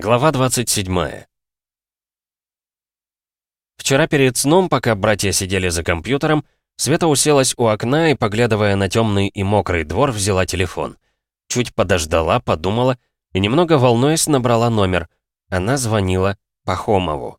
Глава 27 Вчера перед сном, пока братья сидели за компьютером, Света уселась у окна и, поглядывая на темный и мокрый двор, взяла телефон. Чуть подождала, подумала и, немного волнуясь, набрала номер. Она звонила Пахомову.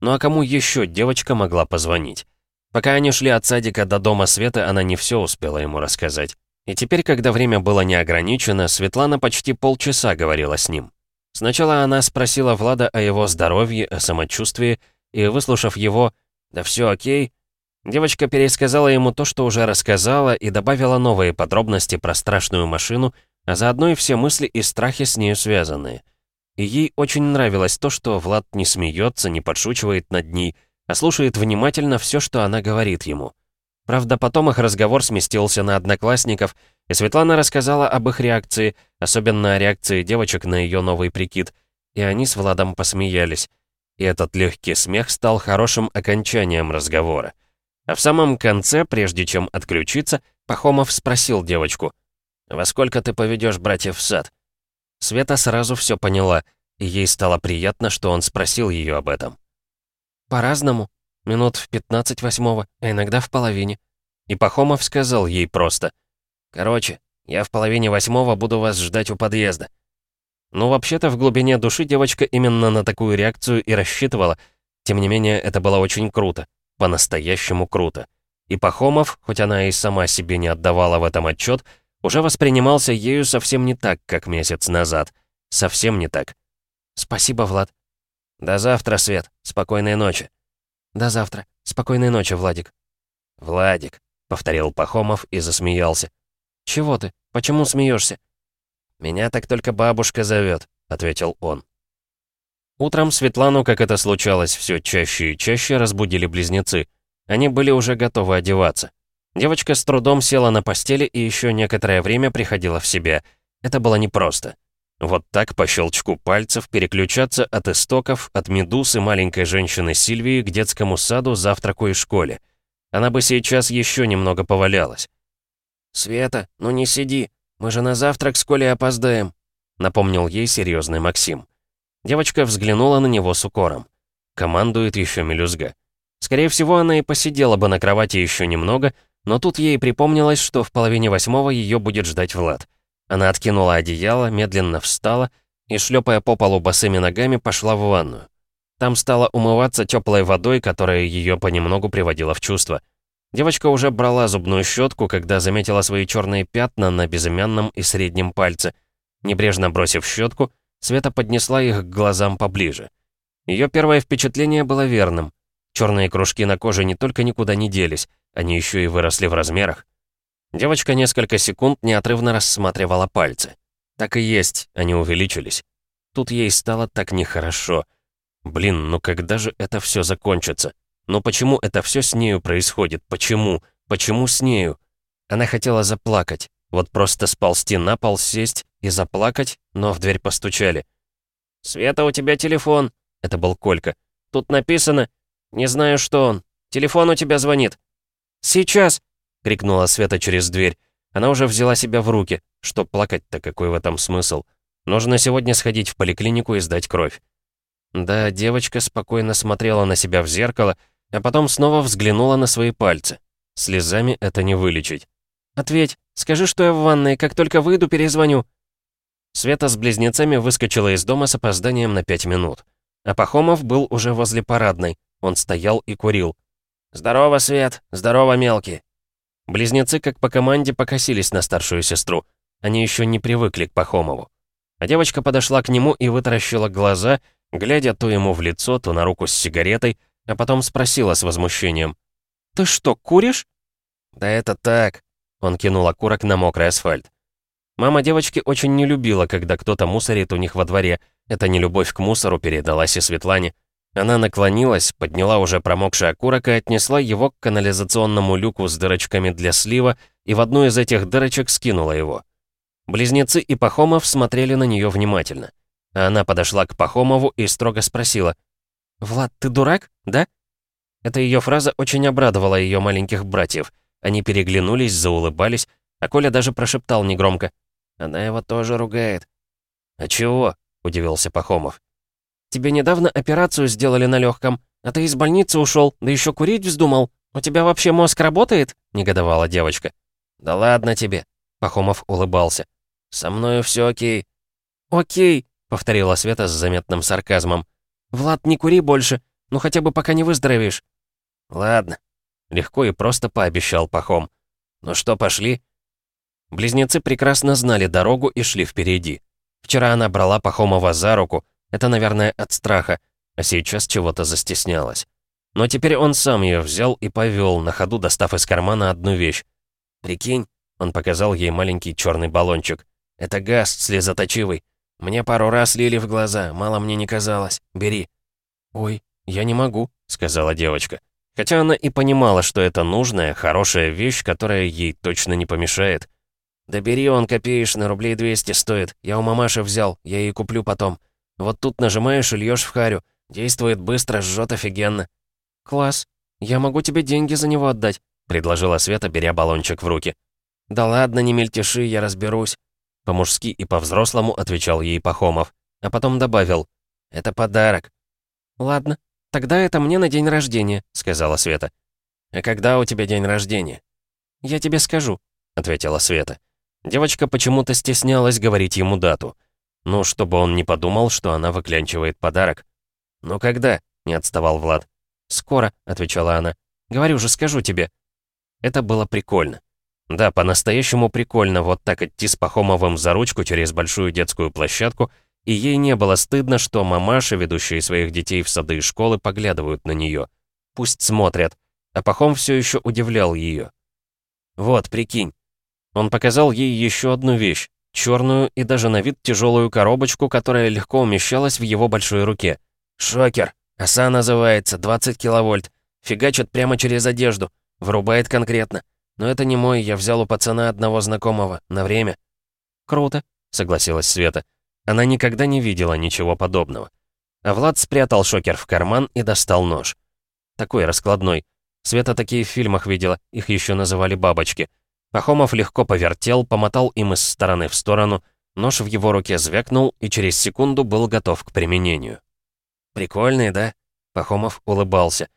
Ну а кому еще девочка могла позвонить? Пока они шли от садика до дома Светы, она не все успела ему рассказать. И теперь, когда время было не ограничено, Светлана почти полчаса говорила с ним. Сначала она спросила Влада о его здоровье, о самочувствии, и, выслушав его «Да все окей», девочка пересказала ему то, что уже рассказала, и добавила новые подробности про страшную машину, а заодно и все мысли и страхи с нею связанные. И ей очень нравилось то, что Влад не смеется, не подшучивает над ней, а слушает внимательно все, что она говорит ему. Правда, потом их разговор сместился на одноклассников, и Светлана рассказала об их реакции, особенно о реакции девочек на ее новый прикид, и они с Владом посмеялись. И этот легкий смех стал хорошим окончанием разговора. А в самом конце, прежде чем отключиться, Пахомов спросил девочку, «Во сколько ты поведешь братьев в сад?» Света сразу все поняла, и ей стало приятно, что он спросил ее об этом. «По-разному. Минут в пятнадцать восьмого, а иногда в половине». И Пахомов сказал ей просто, «Короче, я в половине восьмого буду вас ждать у подъезда». Ну, вообще-то, в глубине души девочка именно на такую реакцию и рассчитывала. Тем не менее, это было очень круто. По-настоящему круто. И Пахомов, хоть она и сама себе не отдавала в этом отчет, уже воспринимался ею совсем не так, как месяц назад. Совсем не так. «Спасибо, Влад». «До завтра, Свет. Спокойной ночи». «До завтра. Спокойной ночи, Владик». «Владик», — повторил Пахомов и засмеялся. «Чего ты? Почему смеешься? «Меня так только бабушка зовет», — ответил он. Утром Светлану, как это случалось все чаще и чаще, разбудили близнецы. Они были уже готовы одеваться. Девочка с трудом села на постели и еще некоторое время приходила в себя. Это было непросто. Вот так по щелчку пальцев переключаться от истоков, от медуз и маленькой женщины Сильвии к детскому саду, завтраку и школе. Она бы сейчас еще немного повалялась. «Света, ну не сиди!» «Мы же на завтрак с Колей опоздаем», — напомнил ей серьезный Максим. Девочка взглянула на него с укором. Командует еще мелюзга. Скорее всего, она и посидела бы на кровати еще немного, но тут ей припомнилось, что в половине восьмого ее будет ждать Влад. Она откинула одеяло, медленно встала и, шлепая по полу босыми ногами, пошла в ванную. Там стала умываться теплой водой, которая ее понемногу приводила в чувство. Девочка уже брала зубную щетку, когда заметила свои черные пятна на безымянном и среднем пальце. Небрежно бросив щетку, Света поднесла их к глазам поближе. Ее первое впечатление было верным. Черные кружки на коже не только никуда не делись, они еще и выросли в размерах. Девочка несколько секунд неотрывно рассматривала пальцы. Так и есть, они увеличились. Тут ей стало так нехорошо. Блин, ну когда же это все закончится? Но почему это все с нею происходит? Почему? Почему с нею? Она хотела заплакать. Вот просто сползти на пол, сесть и заплакать, но в дверь постучали. «Света, у тебя телефон!» Это был Колька. «Тут написано. Не знаю, что он. Телефон у тебя звонит». «Сейчас!» — крикнула Света через дверь. Она уже взяла себя в руки. Что плакать-то, какой в этом смысл? Нужно сегодня сходить в поликлинику и сдать кровь. Да, девочка спокойно смотрела на себя в зеркало, а потом снова взглянула на свои пальцы. Слезами это не вылечить. «Ответь, скажи, что я в ванной, как только выйду, перезвоню». Света с близнецами выскочила из дома с опозданием на пять минут. А Пахомов был уже возле парадной. Он стоял и курил. «Здорово, Свет! Здорово, мелкий!» Близнецы, как по команде, покосились на старшую сестру. Они еще не привыкли к Пахомову. А девочка подошла к нему и вытаращила глаза, глядя то ему в лицо, то на руку с сигаретой, а потом спросила с возмущением. «Ты что, куришь?» «Да это так», — он кинул окурок на мокрый асфальт. Мама девочки очень не любила, когда кто-то мусорит у них во дворе. Эта нелюбовь к мусору передалась и Светлане. Она наклонилась, подняла уже промокший окурок и отнесла его к канализационному люку с дырочками для слива и в одну из этих дырочек скинула его. Близнецы и Пахомов смотрели на нее внимательно. А она подошла к Пахомову и строго спросила — «Влад, ты дурак, да?» Эта ее фраза очень обрадовала ее маленьких братьев. Они переглянулись, заулыбались, а Коля даже прошептал негромко. «Она его тоже ругает». «А чего?» — удивился Пахомов. Тебе недавно операцию сделали на легком, а ты из больницы ушел, да еще курить вздумал. У тебя вообще мозг работает?» — негодовала девочка. «Да ладно тебе», — Пахомов улыбался. «Со мною все окей». «Окей», — повторила Света с заметным сарказмом. «Влад, не кури больше, ну хотя бы пока не выздоровеешь». «Ладно», — легко и просто пообещал Пахом. «Ну что, пошли?» Близнецы прекрасно знали дорогу и шли впереди. Вчера она брала Пахомова за руку, это, наверное, от страха, а сейчас чего-то застеснялась. Но теперь он сам ее взял и повел, на ходу достав из кармана одну вещь. «Прикинь», — он показал ей маленький черный баллончик. «Это газ слезоточивый. Мне пару раз лили в глаза, мало мне не казалось. Бери». «Ой, я не могу», — сказала девочка. Хотя она и понимала, что это нужная, хорошая вещь, которая ей точно не помешает. «Да бери, он копеечный, рублей 200 стоит. Я у мамаши взял, я ей куплю потом. Вот тут нажимаешь и льешь в харю. Действует быстро, жжет офигенно». «Класс. Я могу тебе деньги за него отдать», — предложила Света, беря баллончик в руки. «Да ладно, не мельтеши, я разберусь». По-мужски и по-взрослому отвечал ей Пахомов, а потом добавил. «Это подарок». «Ладно, тогда это мне на день рождения», — сказала Света. «А когда у тебя день рождения?» «Я тебе скажу», — ответила Света. Девочка почему-то стеснялась говорить ему дату. Ну, чтобы он не подумал, что она выклянчивает подарок. «Ну когда?» — не отставал Влад. «Скоро», — отвечала она. «Говорю же, скажу тебе». Это было прикольно. Да, по-настоящему прикольно вот так идти с Пахомовым за ручку через большую детскую площадку, и ей не было стыдно, что мамаши, ведущие своих детей в сады и школы, поглядывают на нее. Пусть смотрят. А Пахом все еще удивлял ее. «Вот, прикинь». Он показал ей еще одну вещь, черную и даже на вид тяжелую коробочку, которая легко умещалась в его большой руке. «Шокер. Оса называется, 20 киловольт. Фигачит прямо через одежду. Врубает конкретно. Но это не мой, я взял у пацана одного знакомого. На время». «Круто», — согласилась Света. Она никогда не видела ничего подобного. А Влад спрятал шокер в карман и достал нож. Такой раскладной. Света такие в фильмах видела, их еще называли бабочки. Пахомов легко повертел, помотал им из стороны в сторону, нож в его руке звякнул и через секунду был готов к применению. «Прикольный, да?» Пахомов улыбался.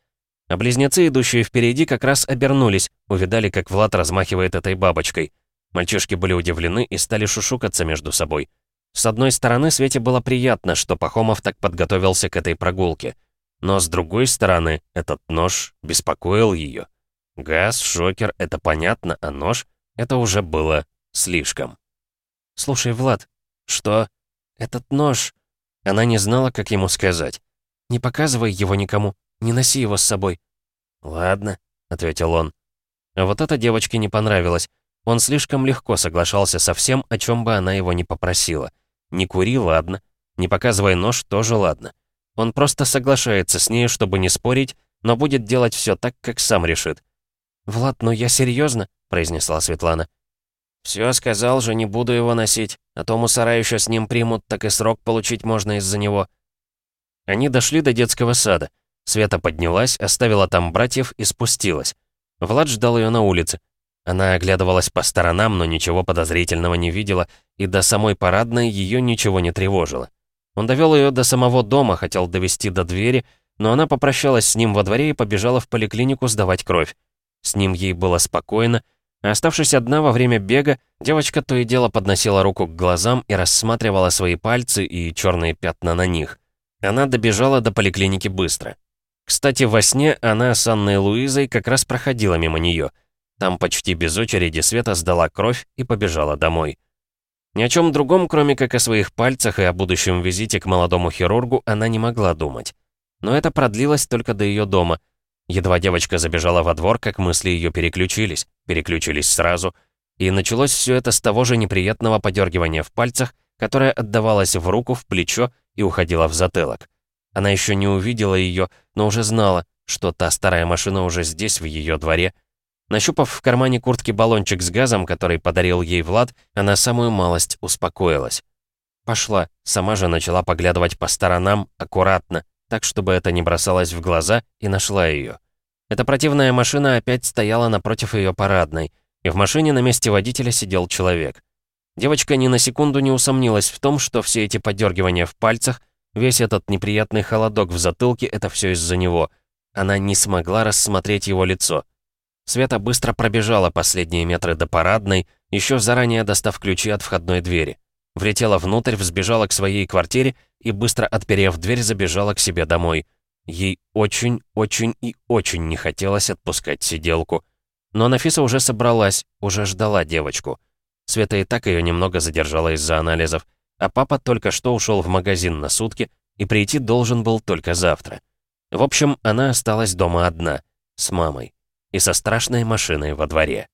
А близнецы, идущие впереди, как раз обернулись, увидали, как Влад размахивает этой бабочкой. Мальчишки были удивлены и стали шушукаться между собой. С одной стороны, Свете было приятно, что Пахомов так подготовился к этой прогулке. Но с другой стороны, этот нож беспокоил ее. Газ, шокер — это понятно, а нож — это уже было слишком. «Слушай, Влад». «Что?» «Этот нож...» Она не знала, как ему сказать. «Не показывай его никому, не носи его с собой». «Ладно», — ответил он. А вот это девочке не понравилось. Он слишком легко соглашался со всем, о чем бы она его не попросила. Не кури, ладно. Не показывай нож, тоже ладно. Он просто соглашается с ней, чтобы не спорить, но будет делать все так, как сам решит. «Влад, ну я серьезно, произнесла Светлана. «Все сказал же, не буду его носить, а то мусора еще с ним примут, так и срок получить можно из-за него». Они дошли до детского сада. Света поднялась, оставила там братьев и спустилась. Влад ждал ее на улице. Она оглядывалась по сторонам, но ничего подозрительного не видела, и до самой парадной ее ничего не тревожило. Он довел ее до самого дома, хотел довести до двери, но она попрощалась с ним во дворе и побежала в поликлинику сдавать кровь. С ним ей было спокойно, а оставшись одна во время бега, девочка то и дело подносила руку к глазам и рассматривала свои пальцы и черные пятна на них. Она добежала до поликлиники быстро. Кстати, во сне она с Анной Луизой как раз проходила мимо нее. Там почти без очереди Света сдала кровь и побежала домой. Ни о чем другом, кроме как о своих пальцах и о будущем визите к молодому хирургу, она не могла думать. Но это продлилось только до ее дома — Едва девочка забежала во двор, как мысли ее переключились, переключились сразу. И началось все это с того же неприятного подергивания в пальцах, которое отдавалось в руку, в плечо и уходило в затылок. Она еще не увидела ее, но уже знала, что та старая машина уже здесь, в ее дворе. Нащупав в кармане куртки баллончик с газом, который подарил ей Влад, она самую малость успокоилась. Пошла, сама же начала поглядывать по сторонам, аккуратно, так, чтобы это не бросалось в глаза, и нашла ее. Эта противная машина опять стояла напротив ее парадной, и в машине на месте водителя сидел человек. Девочка ни на секунду не усомнилась в том, что все эти подергивания в пальцах — Весь этот неприятный холодок в затылке — это все из-за него. Она не смогла рассмотреть его лицо. Света быстро пробежала последние метры до парадной, еще заранее достав ключи от входной двери. Влетела внутрь, взбежала к своей квартире и, быстро отперев дверь, забежала к себе домой. Ей очень, очень и очень не хотелось отпускать сиделку. Но Нафиса уже собралась, уже ждала девочку. Света и так ее немного задержала из-за анализов, а папа только что ушел в магазин на сутки и прийти должен был только завтра. В общем, она осталась дома одна, с мамой и со страшной машиной во дворе.